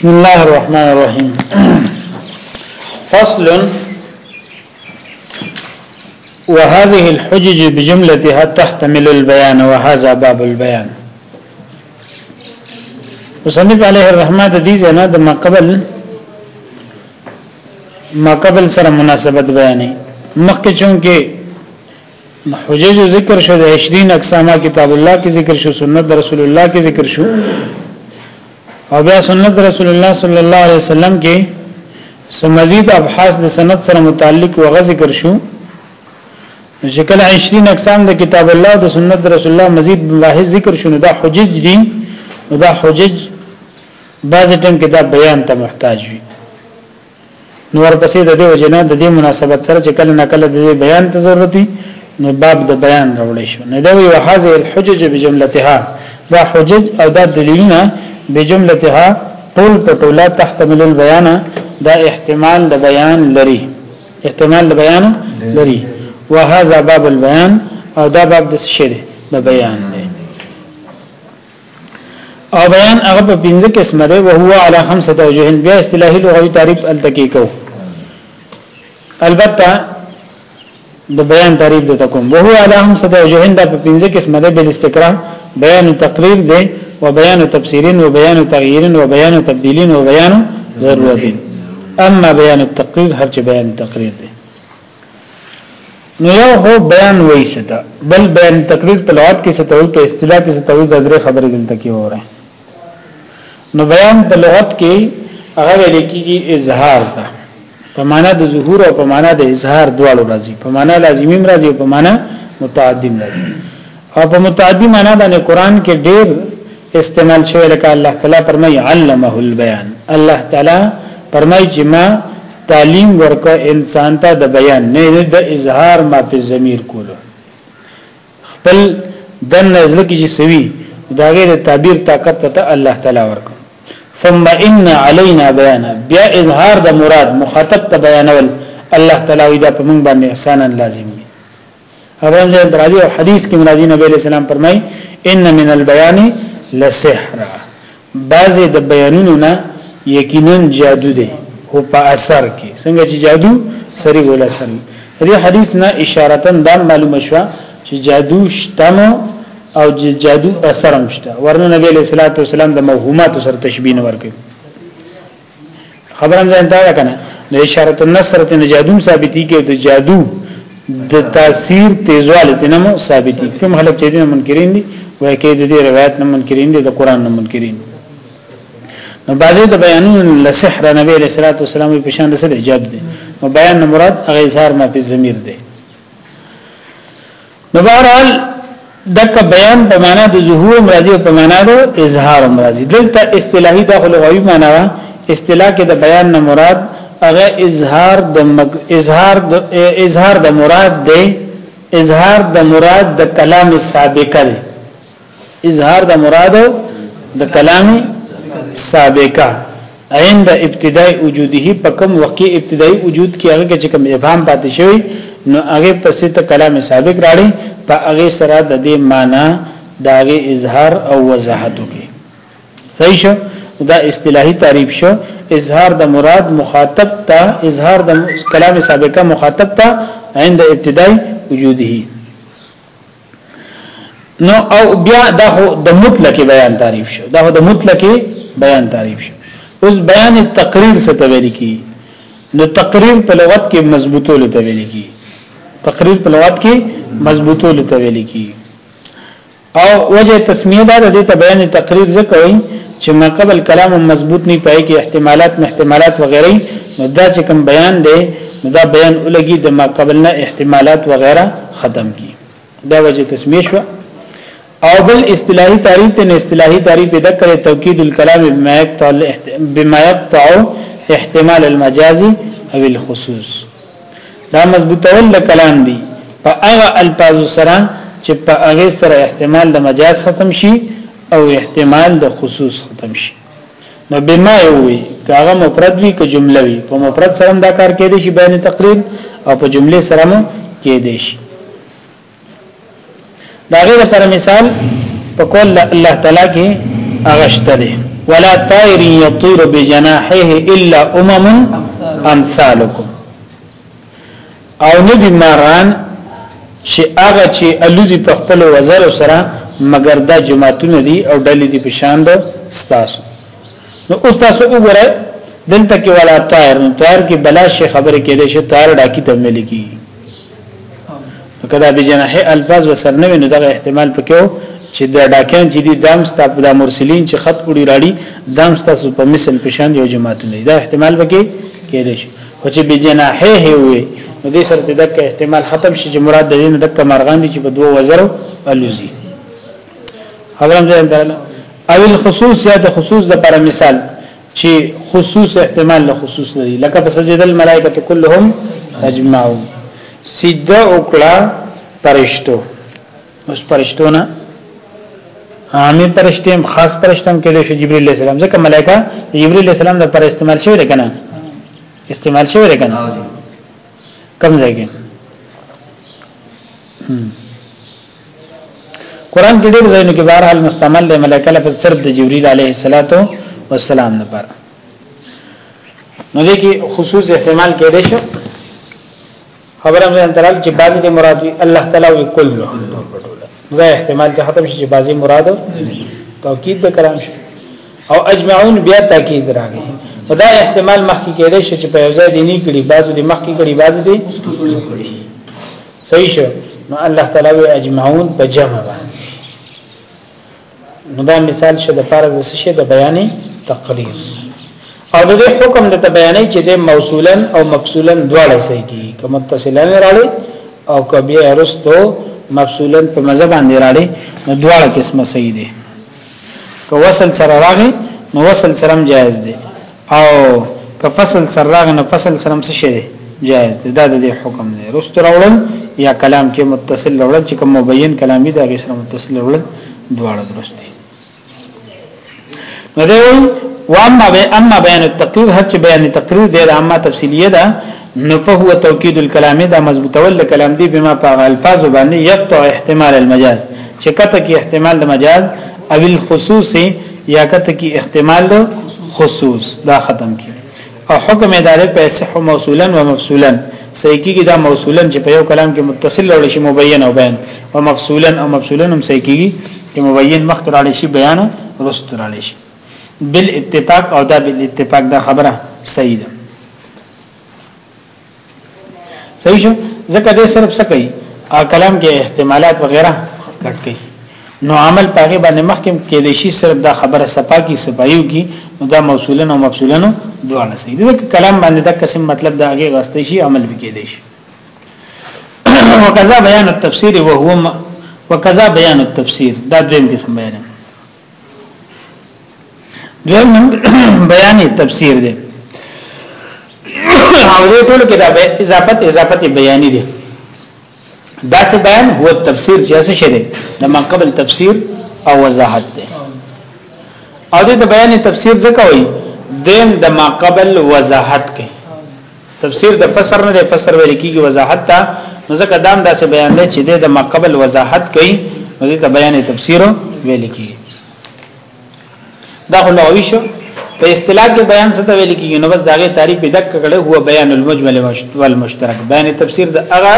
بسم الله الرحمن الرحیم فصل وهذه الحجج بجملتها تحتمل البيان وهذا باب البيان مصنف علیه الرحمه د دې زنه د مقبل مقبل سره مناسبت بیانې مخکې چونکه حجج ذکر شو د 20 اقسامه کتاب الله کې ذکر شو سنت رسول الله کې ذکر شو او بیا سنت رسول الله صلی الله علیه وسلم کې سمزید ابحاث د سند سره متعلق وغه ذکر شو شکل 20 اقسام د کتاب الله او د سنت رسول الله مزید مباحث ذکر شونه دا حجج دي دا حجج بعض ټیم کې دا بیان ته محتاج وي نو ورپسې د دې وجنه د دې مناسبت سره چې کله نه کله د دې بیان ته ضرورت وي نو باب د بیان راوړی شو نه دا وی وهذه الحجج بجملتها دا حجج او دا دلیلونه بجملتها ټول په ټوله تحتمل البيان دا احتمال د بیان لري احتمال د بیان لري وهذا باب البيان او دا باب د شری د بیان او بیان هغه په پنځه قسمه ده او هو علی خمسه توجه بیا اصطلاحي لغوي تعریف التکی کو البته د بیان تعریف د تکوم وهو علی خمسه توجه د په پنځه قسمه ده بل استقرا بیان تقریر ده و بیان تفسیرین و بیان تغییرین و بیان تبدیلین و بیان ضرورتین اما بیان التقریر هر چې بیان تقریر ده نو یو هو بیان وایي ستا بل بیان تقریر په لغت کې ستا وایي په اصطلاح کې ستا وایي دا درې خبرې دلته کې وره نو بیان په لغت کې هغه ویل کېږي اظهار ته په معنا د ظهور او په معنا د اظهار دواړو راځي په معنا لازمیم راځي او په معنا متعدیم راځي او په متعدی معنا باندې قران کې ډیر استعمال شوی لکه الله تعالی فرمای علمه البیان الله تعالی فرمای چې ما تعلیم ورکه انسان ته د بیان نه د اظهار ما په ضمیر کولو خپل د نزل کې چې سوي دا غیر تعبیر طاقت ته الله تعالی ورکه ثم ان علينا بيانا بیا اظهار د مراد مخاطب ته بیانول الله تعالی دا په موږ باندې احسانا لازم دی اول ځای برازي او حدیث کې مرازي نبی له سلام فرمای ان من البيان لسحر بعضی د بیانونو نه یقینا جادو دی هو په اثر کې څنګه چې جادو سری ول اثر دې حدیث نه اشاره دا معلومه شوه چې جادو شتم او جادو اثر هم شته ورنه نبی له صلوات والسلام د موهومات سره تشبیه ورکړي خبرم ځان ته ده کنه د اشاره النصر ته جادو ثابتي کې د جادو د تاثیر تیزواله ته نمو ثابتي کوم خلک چې دین منکرین دي وایي کې د دې روایت نه منکرین دي د قران نه منکرین دي نو بعضی د بیانون لسحر نبی علیہ الصلوۃ والسلام په شان د سره جادو دي نو بیان مراد هغه اظهار ما په ضمیر دي نو بهرحال دک بیان په معنا د ظهور مرضی او په معنا د اظهار مرضی دلته اصطلاحي د لغوي معنا ده اصطلاح کې د بیان نه مراد هغه اظهار د مگ... اظهار د اظهار د مراد دی اظهار د مراد د کلام سابقه دی اظهار د مراد د کلام سابقه عند ابتداء وجوده په کوم وخت ابتدایي وجود کې هغه چې کوم ابهام پاتې شوی نو هغه پسې ته کلام سابق راړي په هغه سره د دې معنی داغه اظهار او وضاحت وکړي صحیح شو دا اصطلاحي تعریف شو اظهار د مراد مخاطب ته اظهار د کلام سابقه مخاطب ته عند ابتداء وجوده نو او بیا دا خو د مطلق بیان تعریف شو دا خو د مطلق بیان تعریف شو اوس بیان تقریر څه ته ویل کی نو تقریر په لغت کې مضبوطول ته ویل کی تقریر په لغت کې مضبوطول ته ویل کی او وجه تسمیه دا د ته بیان تقریر څه کوي چې ما قبل کلام مضبوط نه پای کې احتمالات محتملات وغیرہ نو دا چې کوم بیان دی نو دا بیان ولګي د ما قبل نه احتمالات وغیرہ ختم کی دا وجه تسمیه شو او بل اصطلاحي تعریف ته اصطلاحي تعریف د کړه توکید الکلام بما يقطع بما يقطع احتمال المجازي او الخصوص دا مضبوطول د کلام دی په هغه الفاظ سره چې په هغه سره احتمال د مجاز ختم شي او احتمال د خصوص ختم شي نو بما یوي کاغه مفرد وی که جمله وی په مفرد سره دا کار کې دي شي بیان تقریب او په جمله سره مو کې دي شي دا غیر پر مثال په کول الله تعالی کې اغشته دي ولا طائر يطير بجناحه الا امم امثالكم او نه دي ماران چې هغه چې الوزي په خپل وزر سره مګر دا جماعتونه دي او ډلې دي په شان ده ستاسو نو اوس تاسو وګورئ دلته کې ولا طائر نو طائر کې بلا شي خبره کې دي چې طائر ډاکی ته ملي کی کدا به جناح الفاظ وسر نه ویني دغه احتمال پکې چې دا ډاکیان چې دي دام ستا په مرسلین چې خط وړي راړي دام ستا په مثل پشان یو جماعت نه دا احتمال وکي کې دي خو چې بجناحه وي نو دې سره د دک احتمال ختم شي چې مراد د دین دک مرغان دي چې په دوه وزرو الوزي حضرت دې درنه او الخصوص یا د خصوص د پر مثال چې خصوص احتمال له خصوص لري لکه په سجد الملائکه كلهم اجمعون سجده وکړه پرشتو اوس پرشتونه عامه پرشته هم خاص پرشته هم کېدې شو جبرئیل علیہ السلام ځکه ملائکه جبرئیل علیہ السلام د پر استعمال شوی دی کنه استعمال شوی دی کنه کم ځای کې قران کې ډېر ځایونه کې بهر حال مستعمل دی ملائکه لپاره صرف د جبرئیل علیه السلام لپاره نو دې کې خصوص احتمال کېدې شو خبره مې انترال چې بعضی د مراد وي الله تعالی وي کل نو دا احتمال ته ختم شي چې بعضی مراد توکید د کلام شي او اجمعون بیا تاکید راغی دا احتمال مخکې کېدای شي چې په یو ځای دی نه کړي بعضو دی مخکې کړي بعضو دی صحیح شو نو الله تعالی وی اجمعون په جمع باندې نو دا مثال شه د پاره د شه د بیانې تقریر او د حکم د بیانې چې د موصولا او مفصولا دواړه صحیح دي کوم متصلان راړي او کبي ارستو مفصولا په مزه باندې راړي نو دواړه قسمه صحیح دي که وصل سره راغی نو وصل سره جائز دي او که فصل سره راغ نه فصل سره څه شي جائز دی دا د حکم دی رست راوړل یا کلام کې متصل راوړل چې کوم مبین کلامی دا غي سره متصل راوړل دواړه درست دي نو دی واما به اما بیان التقریر هر چې بیان تقریر دی د اما تفصیلیه ده نو فهو توکید الکلام دا مضبوطول د کلام دی بما په الفاظ باندې یقطع احتمال المجاز چې کته کې احتمال د مجاز او الخصوص یاکت کی احتمال ده خصوص دا ختم کی او حکم اداره په صح موصولا و مفصولا صحیح کیږي دا موصولا چې په یو کلام کې متصل لول شي مبین او بیان او مفصولا او مفصولا هم صحیح کیږي چې مبین مخ کړه شي بیان رست کړه شي بالاتفاق او دا بالاتفاق دا خبره صحیح ده صحیح شو ځکه دې صرف څه کوي کلام کې احتمالات وغیرہ کټ کوي نو عمل پاغه باندې مخکم کې د شي صرف دا خبره صفا کی صفایو کی نو دا موصولن او مفصولن دواړه سي دا کلام باندې دا قسم مطلب دا هغه غسته شي عمل وکړي دي شي وکذا بیان التفسیر وهو وکذا بیان التفسیر دا دویم قسم بیان دویم بیان تفسیر دی او دې ټول کې دا اضافت اضافت بیانی دی دا څه بیان هو تفسیر چې څه شری د ما قبل تفسیر او وضاحت دی او دې د بیان تفسیر ځکه وایي دیم د ما قبل وضاحت کوي تفسیر د فسر نه دی فسر ویل کیږي وضاحت ته نو ځکه دام داسې بیان دی چې د ما قبل وضاحت کوي نو دې ته بیان تفسیر ویل کیږي دا خو لغوي شو په اصطلاح کې بیان څه ته ویل کیږي نو بس داغه تعریف به دک کړي هو بیان المجمل والمشترک بیان تفسیر د هغه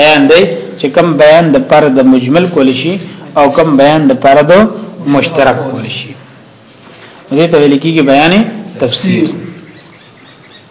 بیان دی چې کم بیان د پر د مجمل کول شي او کم بیان د پر د مشترک کول شي دې ته ویل کیږي بیان تفسیر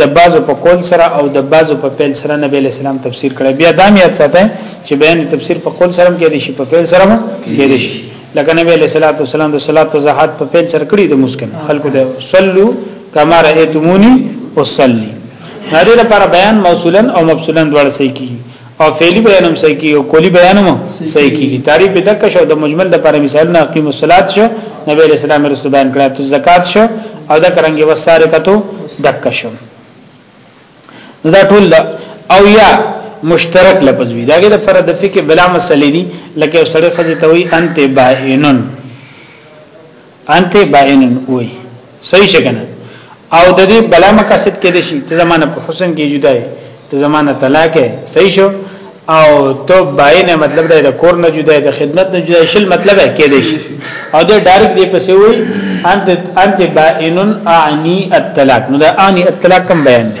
د بعضو په قول سره او د بعضو په فعل سره نبی علیہ السلام تفسیر کړی بیا دا میات ساته چې بیان تفسیر په قول سره کې دي شي په فعل سره کې دي شي لکه نبی علیہ الصلوۃ والسلام د صلات وضاحت په فعل سره کړی د مسکن خلکو د صلو کما رایتمونی وصلی هغه لپاره بیان موصولا او مفصولا دواړه صحیح کیږي او فعلی بیان هم صحیح کیږي او کولی بیان هم صحیح کیږي تعریف د کښ او د مجمل د پر مثالونه اقیم الصلات شو نبی علیہ السلام رسول بیان کړه تو زکات شو او دا کرانګي وسارقتو دک شو دا ټول او یا مشترک لفظ وی داګه د فرد فقه بلا مسلې دي لکه سره خزي توي انت باینن انت باین وای صحیح څنګه او د دې بلا مقصد کې دي شي ته زمانه په حسن کې جدای ته زمانه طلاق صحیح شو او تو باین مطلب دا د کور نه جدای د خدمت نه جدای شل مطلب کې دي شي او دا ډایرک دی پسې وای انت انت باین اعنی الطلاق نو دا اعنی الطلاق کم بیان دی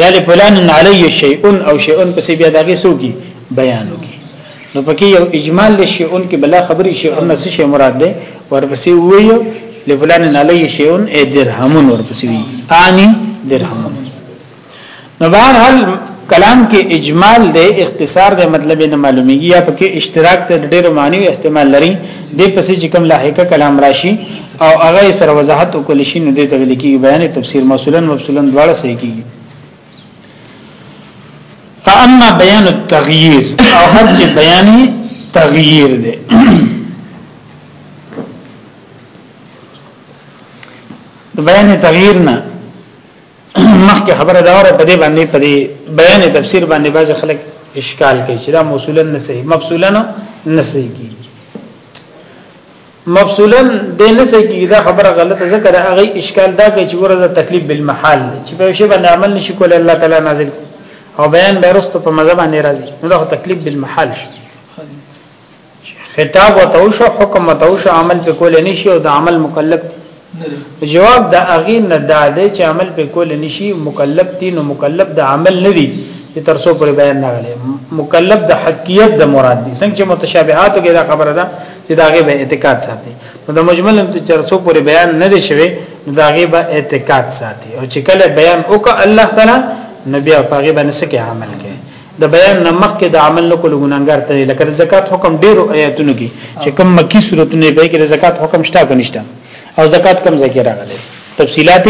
یا لفلان علی شیء او شیء پس بیا دغه سوګي بیان وکي نو پکې یو اجمال لشیء کې بلا خبرې شیء نه څه شی مراد ده ورپسې ویو لفلان علی شیء ای درهمون ورپسې وی انی درهمون نو بهر حال کلام کې اجمال دی اختصار دی مطلب نه معلومیږي یا پکې اشتراک ته ډېر معنی احتمال لري د پسې چې کوم لاحقه کلام راشي او هغه سره وضاحت وکړي شي نو د ته ویل کېږي بیان تفسیر مسولن مفصولن دواړه صحیح کېږي فاما بیان التغییر او هر چې بیان تغییر دی د بیان تغییر نه مخکې خبره دا وره په دې باندې په دې بیان تفسیر باندې باز خلک اشکال کوي چې دا موصولا نه صحیح مفصولا نه صحیح مفصولا د نه سګي دا خبره غلطه ذکر هغه اشکال دا کوي چې ورته تکلیف بالمحال چې په شی باندې عمل نشي کولای الله تعالی نازل او بیان بیرستو په مذهب باندې راځي نو دا تکلیف بالمحال شي خطاب وتوش حکم وتوش عمل په کول نشي او د عمل مکلف جواب د اغي نه دا دی چې عمل په کول نشي مکلف دي نو مکلف د عمل نه دي چې تر څو پر بیان نه غلي مکلف د حقیقت د مراد دي څنګه چې متشابهاتو کې دا خبره ده چې دا غي به اعتقاد ساتي نو د مجمل هم تر څو پر بیان نه دي شوی نو دا غي به اعتقاد ساتي او چې کله بیان وکړه الله تعالی نبي او هغه باندې څه عمل کوي د بیان نه مخکې د عمل نه کول ګناګار ته لکه د زکات حکم ډیرو آیاتونو کې چې کوم مکی صورتونه به کې د زکات حکم شته که نشته او زکات کم ځای کې راغلی تفصيلات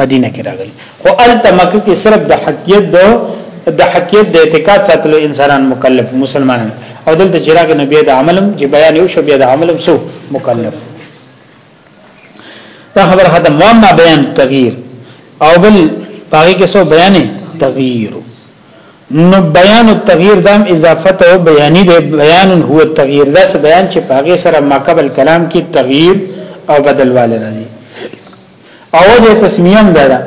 مدینه کې راغلي خو الته مکه کې صرف د حقیقت د د حقیقت د اعتقاد ساتلو انسانان مکلف مسلمانان او دلته چراغ نبی د عملم چې بیان یو شو بیا د عملم سو مکلف دا خبر ختم واما بیان تغییر او بل پاګه کې سو بیان تغییر نو بیان التغییر دام اضافت او بیانی دی بیان هو التغییر دا څه بیان چې پاګه سره ماقبل کلام کې تغییر او بدل والے راځي او وجه تسمیه هم ده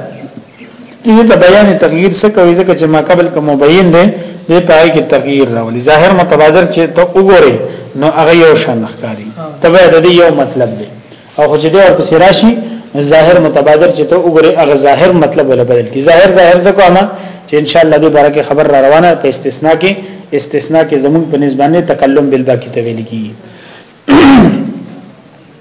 دې ته بیان تغییر څه کوي ځکه چې ما قبل کوم مبین دی دې پای کې تغییر راولي ظاهر متبادر چې ته وګورې نو هغه یو شان ښکاری تبه د یو مطلب دی او خو چې دا په سراشي ظاهر متبادر چې ته وګورې هغه ظاهر مطلب ولا بدل کی ظاهر ظاهر ځکه ما چې ان شاء الله دې باره کې خبر را روانه په استثناء کې استثناء کې زمون په نسبانه تکلم بالباقی ته ویل کیږي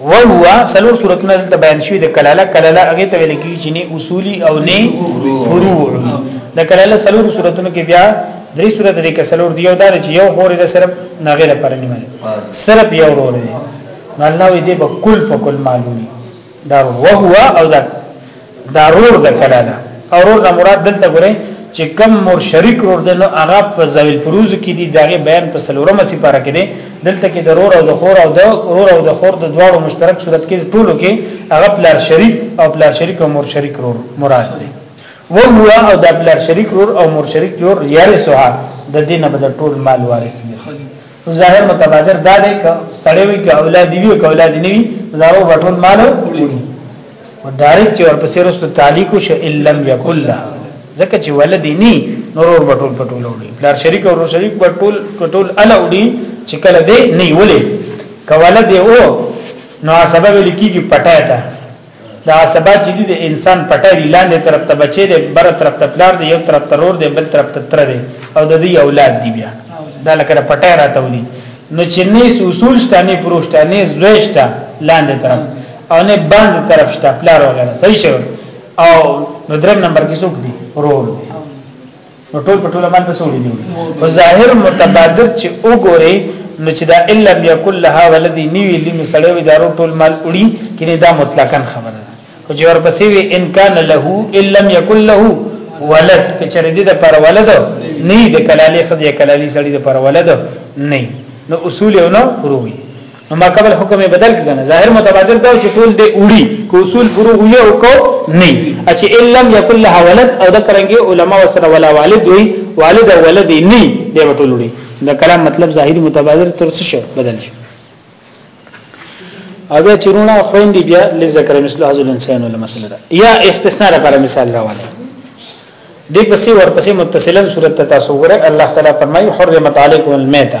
وهو سلور صورتونه دلته بیان شوی د کلاله کلاله هغه ته ویل کیږي چې نه اصولي او نه فروع د کلاله سلور صورتونو کې بیا درې صورت لري کې سلور دی او دا چې یو خورې د صرف ناغه لپاره نیمه صرف یو ورور دی الله دې په کل په کل معلومي دا وهو او دا دا رور د کړه ده او رور نه مراد دلته ګوره چې کم مور شریک رور ده نو هغه په ذویل پروز کې دي دغه بیان په سلورمه سي پاره کې دي دلته کې د رور او د خور او د رور او د خور د دواړو مشترک صورت کې ټولو کې هغه پلار شریک او پلار شریک او مور شریک رور مراد دي و هو او د پلار شریک رور او مور شریک جوړ یاري سوها د دینه بدل ټول مال وارث دي نو ظاهر متبادر دا دی که سړی وي که اولاد وي که اولاد نه وي زارو غټول مال وړي او ډایرک چې ورپسې رسو تعلق ش الم یکل له ځکه چې ولدی ني نور غټول پټول وړي بلار شریک او شریک پټول پټول ال وړي چې کله دی نه ولې کولد او نو سبب لیکي کې پټه تا دا عصبات چې دي د انسان پټه دی لاندې طرف ته بچي دی بر طرف ته پلار دی یو طرف ته رور دی بل طرف ته تر دی او د دې اولاد دی بیا دا لکه پټه راته ودی نو چې نه اصول شته نه پروشته نه زوښته لاندې طرف او نه باندې طرف شته پلار وغیرہ صحیح شو او نو درم نمبر کې څوک دی رور نو ټول په ټول باندې سوري دي او ظاهر متبادر چې وګوري نو چې دا الا بيکل لها ولدي نیوی لینو سړی وي دارو ټول مال وړي کینه دا مطلقاً خبره ده او چې ورپسې وي ان کان له الا يكن له ولد کچره دي د پر ولد نه د کلالي خدای کلالي سړی د پر ولد نه نو اصول یو نو روي نو ما قبل حکم بدل کړه ظاهر متبادر دا چې ټول دې اوړي کو اصول فروغ وي او کو نه اچ ان لم يكن لها ولد او دا کرانګي علما وسره ولا والد وي والد او ولد نه دی ټول وړي دا کلام مطلب ظاهر متبادر تر څه شو بدل شي او بیا چرونه خويندې بیا لذکر مثل هذا الانسان ولا مسله ده یا استثناء لپاره مثال راواله دې پسې ورپسې متصلا صورت تاسو وګورئ الله تعالی فرمایي حرمت علیکم المیته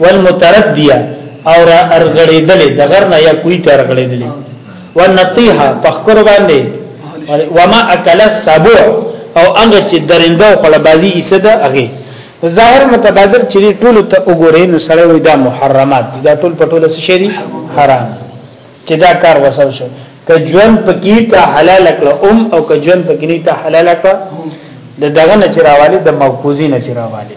والمتردیه او را ارغړېدلې د غر نه یا کوی ته ارغړېدلې ونطیحه په خکر باندې وما اکل السبع او هغه چې درنده او خلبازي ایسه ده هغه ظاهر متبادر چې ټول ته وګورې نو سره وي دا محرمات دي دا ټول پټول څه شي دي حرام چې دا کار وسو شي کجون پکې ته حلال کړه ام او کجون پکې نه ته حلال کړه د دغه نه چرواله د موقوزي نه چرواله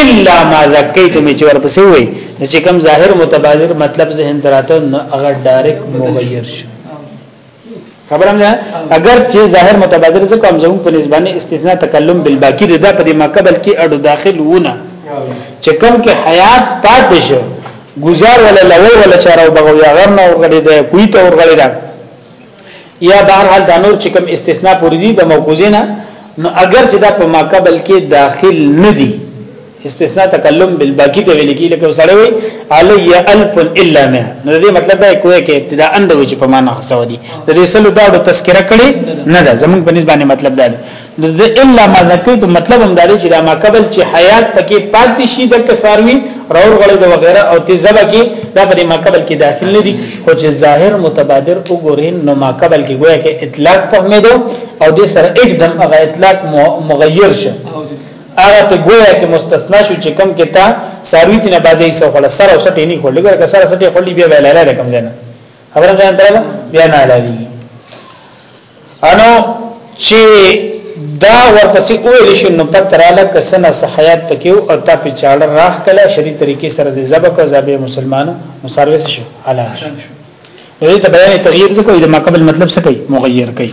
الا ما زکیتم چې ورپسې وي چې کوم ظاهر متبادر مطلب ذهن دراته نو هغه ډایرک مغیر شي خبرم ده اگر چې ظاهر متبادر زکه هم زموږ په نسبانه استثناء تکلم بالباقی رضا په دې مقبل کې اډو داخل ونه چې کوم کې حیات پاتې شو گزار ولا لوي ولا چارو بغویا غرنه ورغړي ده کوی ته ورغړي ده یا بهر حال دا نور چې کوم استثناء پوری دي د موقوزینا نو اگر چې دا په ما قبل کې داخل نه دي استثناء تکلم بالباقی ته ویل کی لکه سره وی علی الف الا ما نو دې مطلب دا کوی کې ابتداء اند وی چې په معنا حسو دي د دې سلو دا تذکرہ کړي نه ده زمون په نسبت مطلب دا دی د الا ما ذکرت مطلب هم دا دی چې دا ما قبل چې حیات پکې پاتې شي د کساروي رور غړې د وغیرہ او تیزبه کې دا په ما قبل کې داخل نه دي خو چې ظاهر متبادر وګورین نو ما قبل کې گویا کې اطلاق په امیدو او د سره एकदम هغه اطلاق مغیر شه هغه ته گویا کې مستثنا شو چې کم کې تا ساروی تنه بازي سو خلاص سره او سټې نه خولګر که سره سټې خولې بیا ویلاله کوم ځای نه خبره ځان تر بیا نه لري انو چې دا ورپسې ویل شي نو پتراله کسنه صحیات پکې او تا په چاړه راخ کله شری طریقې سره د زبق او زابې مسلمانو مساروس شو حلال شو دې ته بیان تغییر څه کوي د ماقبل مطلب څه کوي مغیر کوي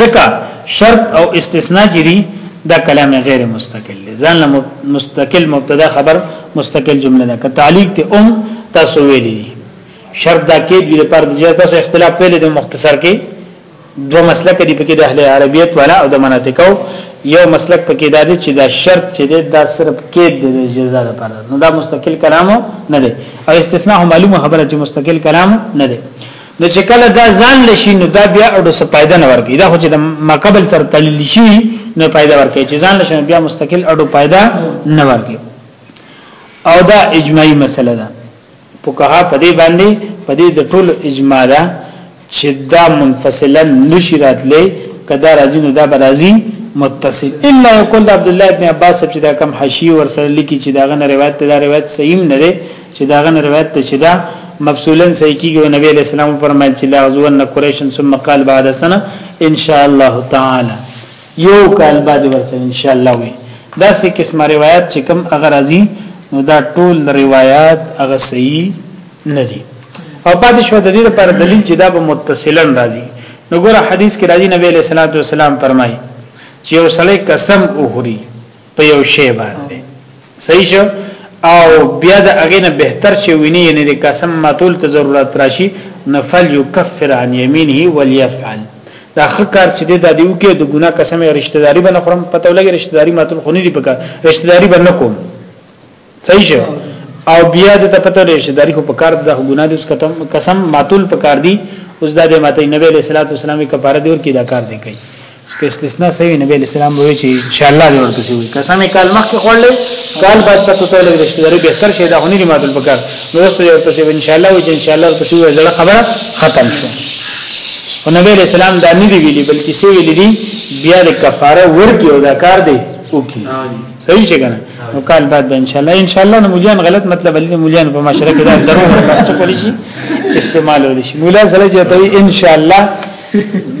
ځکه شرط او استثناء چې دي دا کلام غیر مستقل دی ځان له مستقل مبتدا خبر مستقل جمله ده که تعلیق ته ام تاسو ویلي شرط دا کې د پر د جهه تاسو اختلاف ویل د مختصر کې دو مسلک دي پکې د اهل عربیت والا او د مناطقو یو مسلک پکې دا دی چې دا شرط چې دی دا صرف کې د جزا لپاره نو دا مستقل کلام نه دی او استثناء معلومه خبره چې مستقل کلام نه دی نو چې کله دا ځان لشي نو دا بیا اډو څه فائدہ نه ورګي دا خو چې د مقبل سره تلل شي نو فائدہ ورکړي چې ځان لشي بیا مستقل اډو فائدہ نه ورګي او دا اجماعي مسله ده فقها په دې باندې په دې د ټول اجماع ده چې دا منفصلا نشي راتلې کدا راځي نو دا برازي متصل الا یقول عبد الله ابن عباس چې دا کم حشی ور سره لیکي چې دا غنه روایت دا روایت صحیح نه ده چې دا غن روایت ته چې دا مفصولا صحیح کیږي او نبی علیہ السلام فرمایل چې لا غزوان قریشن ثم قال بعد سنه ان شاء الله تعالی یو کال بعد ورسره ان شاء الله وي دا سه قسمه روایت چې کوم اگر ازي نو دا ټول روایت هغه صحیح نه دي او پاتې شو د دې لپاره دلیل چې دا به متصلا راځي نو ګوره حدیث کې راځي نبی علیہ الصلوۃ والسلام فرمایي چې یو سړی قسم وخوري په یو شی باندې صحیح شو او بیا د هغه نه بهتر شي ویني یعنی د قسم ماتول ته ضرورت راشي نفل یکفر عن یمینه وليفعل دا خکار چې دا دیو کې د ګناه قسم رشتہ داری باندې خورم پته ولګي رشتہ داری ماتول خونی دی پکا رشتہ داری باندې کوم صحیح شو او بیا د ته پته لري چې داری خو په کار د ګناه د قسم ماتول په کار دی اوس دا د ماته نبی علیہ الصلوۃ والسلام کفاره دی ور کې دا کار دی کوي که استثناء صحیح نبی علیہ السلام وایي چې ان شاء الله دی ورته وي قسم کال مخ کې خړلې کال بعد پته ته لګی چې داری به تر شه دا هني ماتول په کار نو اوس یو پسې ان شاء الله وي چې ان شاء الله پسې وي زړه خبره ختم شو او نبی علیہ السلام دا نه دی ویلي بلکې سی ویلي دی بیا د کفاره ورکی او دا کار دی وکي صحیح شي کنه نو کال بعد به ان شاء الله ان شاء الله نو مليان غلط مطلب علي مليان په معاشره کې دا درو څه کولی شي استعمال ول شي مولا سره چې ته ان شاء الله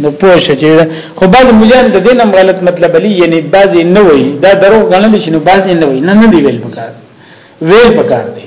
نو پوه شې چې خو بعض مليان د دین هم غلط مطلب علي یعنی بعض نه وي دا درو غنل شي نو بعض نه وي نه نه دی ویل پکار ویل پکار دی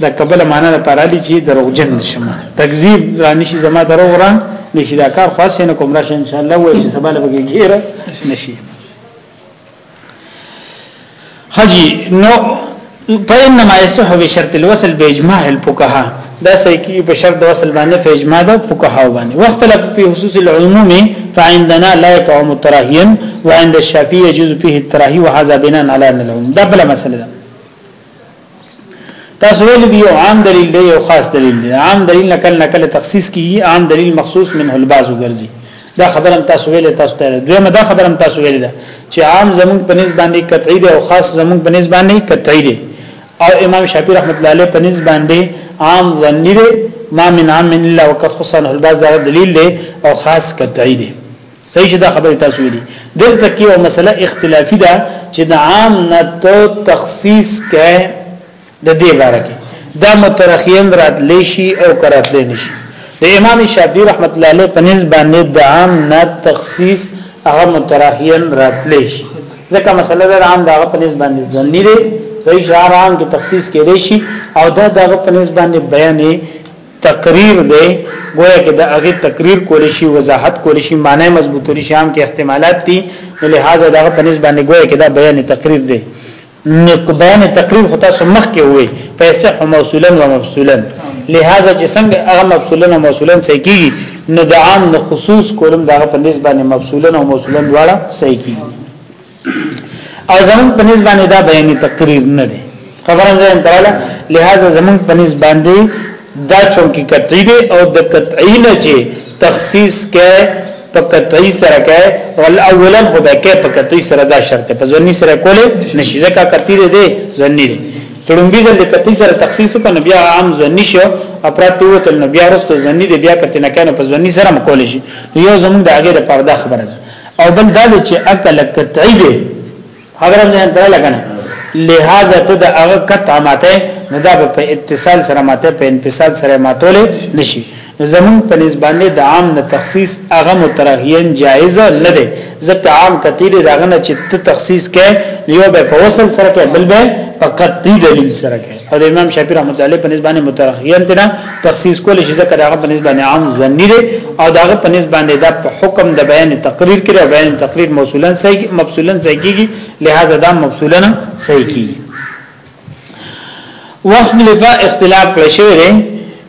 دا قبل معنا د پرالی چې دروغجن نشم تکذیب را نشي زما دروغ را نشي دا کار خاص نه کوم راشه ان شاء الله وای چې سبا له بګی ګیره نشي حجی نو فإنما يصح بشرط الوصل بإجماع الفقهاء دا سې کې په شرط وصل باندې په اجماع د فقهاء باندې وخت لک په خصوص العموم فعندنا لا يقوم التراهيا وعند الشافعي يجوز فيه التراهي وهذا بناء على العموم دا بل مسله ده تاسو ویل دی یو عام دلیل دی یو خاص دلیل دی عام دلیل نقل نقل تخصیص کی عام دلیل مخصوص منه الباز وګرځي دا خبرم تاسو ویل تاسو ته دویمه دا خبرم تاسو ویل ده چې عام زمون په نسبت باندې قطعی دی او خاص زمون په نسبت باندې قطعی دی او امام شافعی رحمت الله علیه په نسبت باندې عام ظنی دی ما من عام الا وقد خصنه الباز دا دلیل دی او خاص قطعی دی صحیح شي دا خبره تاسو ویلي دلته کې یو مسله اختلافي ده چې د عام نه تو تخصیص کې د دې باره کې دا مترخین رات لشي او کرات لنشي د امام شافعي رحمت الله علیه په نسبت باندې د عام نه تخصیص هغه مترخین رات لشي ځکه مسله د عام دغه په نسبت باندې ځنی لري صحیح شعر عام کې تخصیص کې لشي او دا دغه په نسبت باندې بیانې تقریر دی گویا کې د هغه تقریر کول شي وضاحت کول شي معنی مضبوطول شي هم کې احتمالات دي لہذا دا په نسبت باندې گویا کې دا بیان تقریر دی نو بیان تقریر خو تاسو مخ کې وي پیسې موصولا و مفصولا لہذا چې څنګه هغه مفصولا او موصولا صحیح کیږي نو د عام نو خصوص کولم دغه په نسبت باندې مفصولا او موصولا دواړه صحیح کیږي او زمون په نسبت باندې دا بیانې تقریر نه دی خبره زه انتراله لہذا زمون په نسبت باندې دا چونکی قطعی دی او د قطعی نه چې تخصیص کې په قطعی سره کې ول اولا خو به کې په قطعی سره دا شرط په ځونی سره کوله نشي ځکه قطعی دی ځنی دی تړونګي ځل د قطعی سره تخصیص کو نو بیا عام ځنی شو افراد ته وتل نو بیا رستو ځنی دی بیا کته نه کنه په ځونی سره مکول شي یو زمون د هغه د پرده خبره ده او بل دا چې عقل قطعی دی هغه هم ځان تر لګنه لہذا ته دا هغه قطع ماته نه دا په اتصال سره ماته په انفصال سره ماتول نشي زمون په نسبانه د عام نه تخصیص هغه مترهین جایز نه دی ځکه عام کتیر داغه نه چې ته تخصیص کې یو به په وصل سره کې بل به په قطعی دلیل سره کې او د امام شافعي رحمت الله په نسبت باندې مترخیان تینا تخصیص کول شي ځکه داغه په نسبت باندې عام ځنی دی او داغه په نسبت باندې د حکم د بیان تقریر کړي او بیان تقریر موصولا صحیح مبصولا صحیح کیږي لہذا دا مبصولا صحیح کیږي وخت لپاره اختلاف کړی شوی دی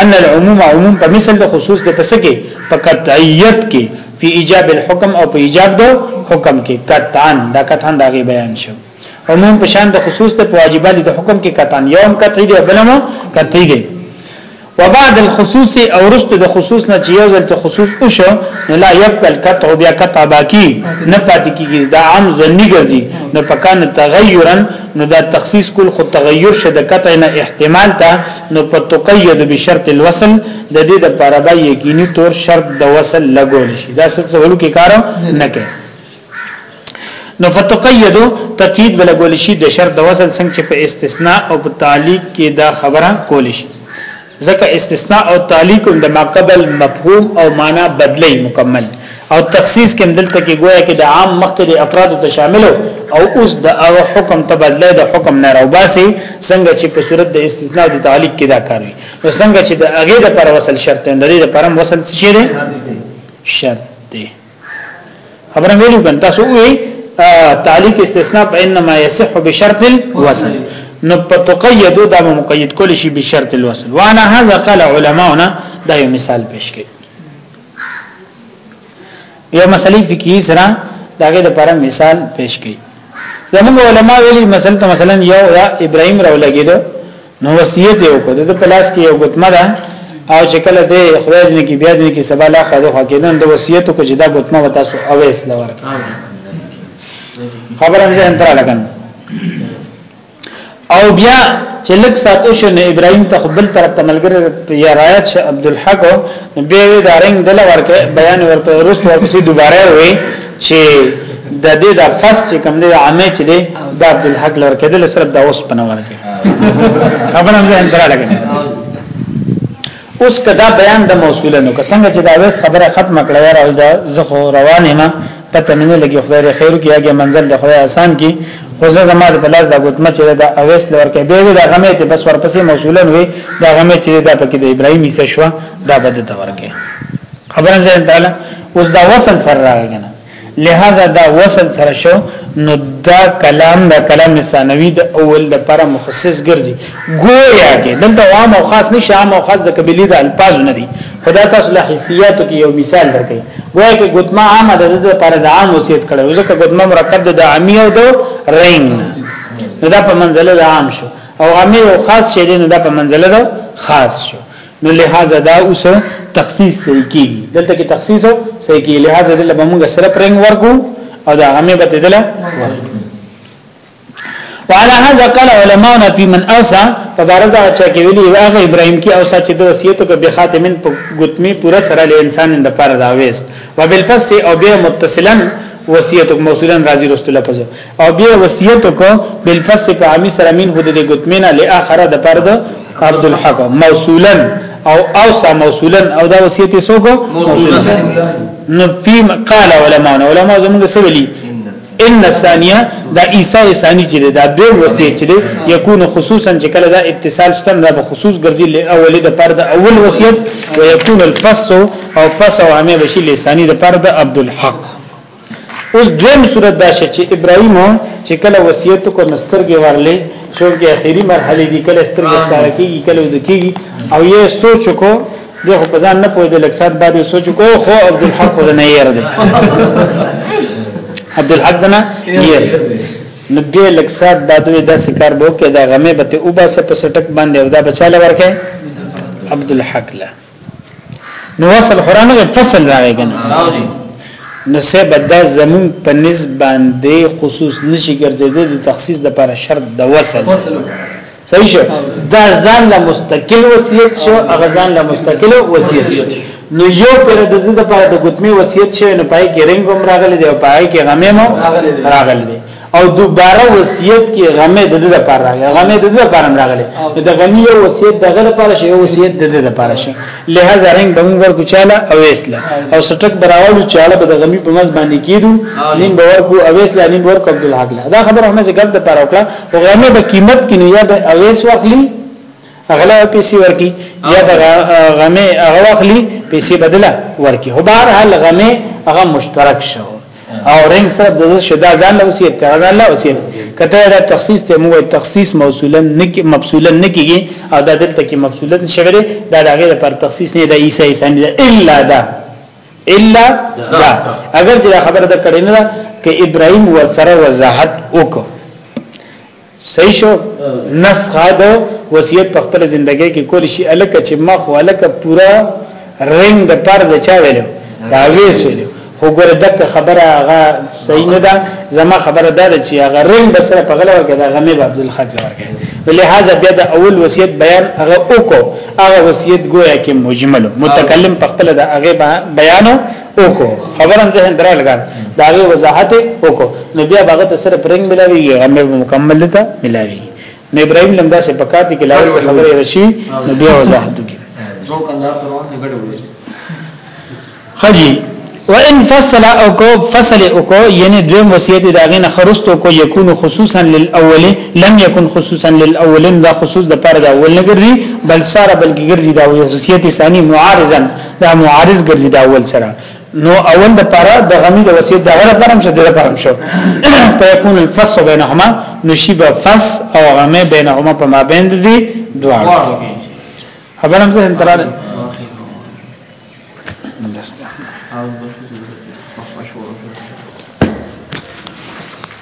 ان العموم عموم په مثل د خصوص د پسکه په قطعیت کې په ایجاب الحکم او په ایجاب د حکم کې قطعا دا قطعا دا غي بیان شو عموم په شان د خصوص ته واجبات د حکم کې قطعا یوم قطعی دی بلم قطعی دی وبعد الخصوص او رست د خصوص نه چې یو ځل ته خصوص وشو نو لا يبقى القطع بیا قطع باقی نه پاتې کیږي دا عام ځنی ګرځي نو پکانه تغیرا نو دا تخصیص کول خو تغیر شد قطع نه احتمال ته نو په تقید بشرط الوصل د دې د پاره به یقیني طور شرط د وصل لګول شي دا څه څولو کې کار نه کوي نو فتقید تقید بلګول شي د شرط د وصل څنګه چې په استثناء او په تعلیق کې دا خبره کول شي ځکه استثناء او تعلیق د ماقبل مفهوم او معنا بدلی مکمل او تخصیص کې دلته کې گویا کې د عام مخکې د افراد ته شامل او اوس د هغه حکم تبدله د حکم نه راوباسي څنګه چې په صورت د استثناء د تعلق کې دا کار وي نو څنګه چې د هغه د پر وصل شرط نه لري د پرم وصل څه شي شرط دی خبره مې وکړه تاسو وې تعلق استثناء انما يصح بشرط الوصل نو په تقید دا مقید کول شي بشرط الوصل وانا هذا قال علماؤنا دا یو مثال پیش کړي یو مسلې فقهي سره داګه د پر مثال پیش کړي زموږ علما ویلي مثلا ته مثلا یو یا ابراهیم راو لګیدو نو وصیت یو کو د پلاس کې یو غتمه ده او چې کله دې خدای دې کې بیا دې کې سبا لا خدای خو کېدون د وصیت کو چې دا غتمه وتا سو او اسلام ورکړه خبره مې انتره لګنه او بیا چې لک ساتو شو نو ابراهيم ته بل طرف ته ملګری یا رايات شه عبد الحق به وی دا رنګ دل ورکه بیان ورته ورسته ورپسې دوباره وی چې د دې د فس چې کوم دی عامه چې دی د عبد الحق لور کې دل صرف دا اوس پنه ورکه خبر هم ځان درا لګنه اوس کدا بیان د موصوله نو که څنګه چې دا وس خبره ختمه کړه یاره او دا زخه روان ما پته مې نه لګي خدای خیر کې هغه منزل د خدای آسان کې خو زه زما د بلاس د غوتمه چې دا اوس لور کې به دا غمه ته بس ورپسې موصوله وي دا غمه چې دا پکې د ابراهیم ایسه شو دا بده تور کې خبره ځان تعالی اوس دا وصل سره راغی لہذا دا وصل سره شو نو دا کلام دا کلام ثانوی د اول د پر مخصص ګرځي گویا کې دلته عام او خاص نشه عام او خاص د قبلی د الفاظ نه دي خدا تاسو له حسیاتو کې یو مثال درکې گویا کې ګوتما عام د د پر د عام وصیت کړو ځکه ګوتما مرکب د عامی او د رنګ نو دا په منزله د عام شو او عامی او خاص شې نو دا په منزله د خاص شو نو لہذا دا اوس تخصیص صحیح کیږي دلته کې تخصیص صحیح کیږي لہذا دلته به موږ صرف رنګ ورکو او دا هغه به دله وعلى هذا قال علماؤنا في من اوصى فبارد اچا کې ویلي هغه ابراهيم کې اوصى چې د وصیت په بخاتمن په ګتمي پورا سره له انسان د پر راويست وبالفس او به متصلا وصیت موصولا راضي رسول الله او بیا وصیت وکړو بل فس په عامی سره مين هو د ګتمنه لاخره د پرد عبد الحق موصولا او اوصى موصولا او دا وصیت یې سوګو موصولا نو فی قال علماء علماء زموږ سویلی ان الثانيه دا عیسی ثانی چې دا دوی وصیت چې یکون خصوصا چې کله دا اتصال شته دا به خصوص ګرځي له اولې د پر د اول وصیت ويكون الفصل او فصل عامه بشي لسانی د پر د عبد الحق اوس دویم صورت دا شي چې ابراهيم چې کله وصیت کو نسترګې ورلې چونکه اخیری مرحله دي کله سترګې ښکار کیږي کله د کیږي او یې سوچ کو د خو پزان نه پوهې د لکسات بعد سوچ کو خو عبد الحق د نه ير دي عبد الحق نه ير نو دې لکسات بعد وې د سکار بو کې دا غمه به ته او با سه په سټک باندې او دا بچاله ورکه عبد الحق له نو وصل قران غي فصل راغی کنه نو سه بدا زمون په نسب باندې خصوص نشي ګرځیدل د تخصیص د پر شرط د وصل صحیح شو دا ځان له مستقل وصیت شو هغه ځان له مستقل وصیت شو نو یو پر د دې لپاره د ګوتمه وصیت شوی نه پای کې رنگ هم راغلی دی او پای کې غمه هم راغلی دی او دوباره وصیت کې غمه د دې لپاره راغی غمه د دې لپاره راغلی د غنی یو وصیت دغه لپاره شی یو وصیت د دې لپاره شی لہذا رنگ به موږ ورکو چاله او اسلا او سټک براولو چاله به د غمی په مز باندې کیدو نیم به ورکو او اسلا نیم ورکو عبد الحق دا خبره هم زګب د لپاره وکړه غمه به قیمت کې نه یا به اویس واخلي غلا پیسې ورکی یا د غمه هغه واخلي پیسې بدله ورکی هو بهر حال غمه هغه مشترک شو او رنګ سره د شدا ځان له وصیت ته ځان له وصیت کته دا تخصیص ته موږ تخصیص موصولا نکی مفصولا نکیږي او دا دلته کې مفصولا شوی دی دا دغه لپاره تخصیص نه دی عیسی عیسی نه الا دا الا دا اگر چې خبره د کړي نه کې ابراهيم ور سره وضاحت وکړه صحیح شو نسخه د وصیت په خپل ژوندۍ کې کول شي الکه چې مخ الکه پورا رنگ د پر د چا ویلو دا ویس ویلو خو ګوره دغه خبره هغه صحیح نه ده زما خبره ده چې هغه رنگ به سره په غلا ورګه دا غمه به عبد الحق ورګه ولهدا بیا د اول وصیت بیان هغه وکړو هغه وصیت گویا کې مجمل متکلم په خپل د هغه بیانو اوکو خبرم ذهن درال غار دا غي وضاحت اوکو نو بیا هغه ته صرف رنگ ملاوي غمه مکمل ته ملاوي نو ابراهيم لمدا سه پکات کې لاول خبره رشي نو بیا وضاحت کی ذوق الله قرآن نه غړ وړي خجی وان فصل او کو فصل او کو یعنی دوی وصیت داغین خرستو کو یکون خصوصا للاول لم یکن خصوصا للاول دا خصوص د پر دا اول نه ګرځي بل ساره بلکې ګرځي دا وصیت ثانی معارضا دا معارض ګرځي دا اول سره نو اول د پاره د غمی د وصیت د غره پرم شو د پرم شو فیکون الفص بینهما نشیب فص او غمی بینهما په مابین دي دوا خبر هم زه انتراله